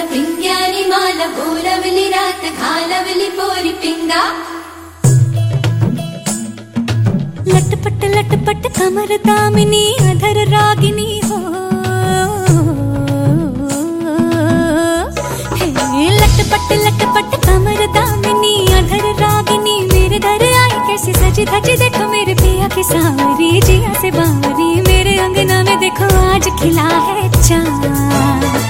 పింగ్యాని మాల బోలవలి రాత ఖాలవలి పోరి పింగా लटपट लटपट कमर दामिनी अधर रागिनी हो हे लटपट लटपट कमर दामिनी अधर रागिनी मेरे दर आई कैसी सजी धजी देखो मेरे पिया की सावरी जिया से बावरी मेरे अंगना में देखो आज खिला है चांद गे माझे धुन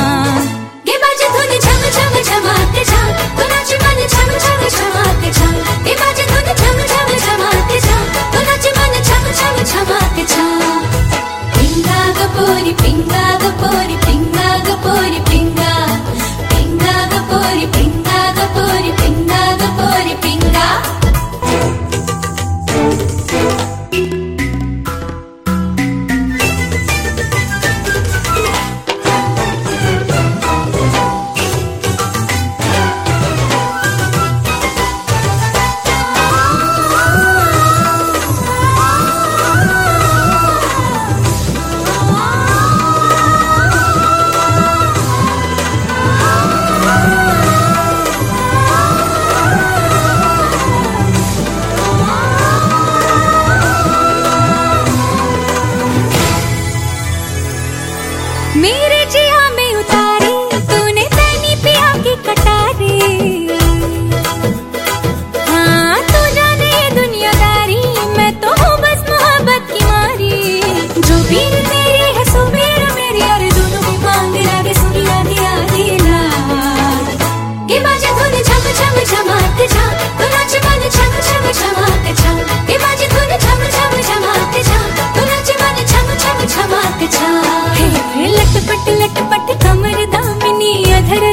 लटपट लटपट कमर दामिनी अधर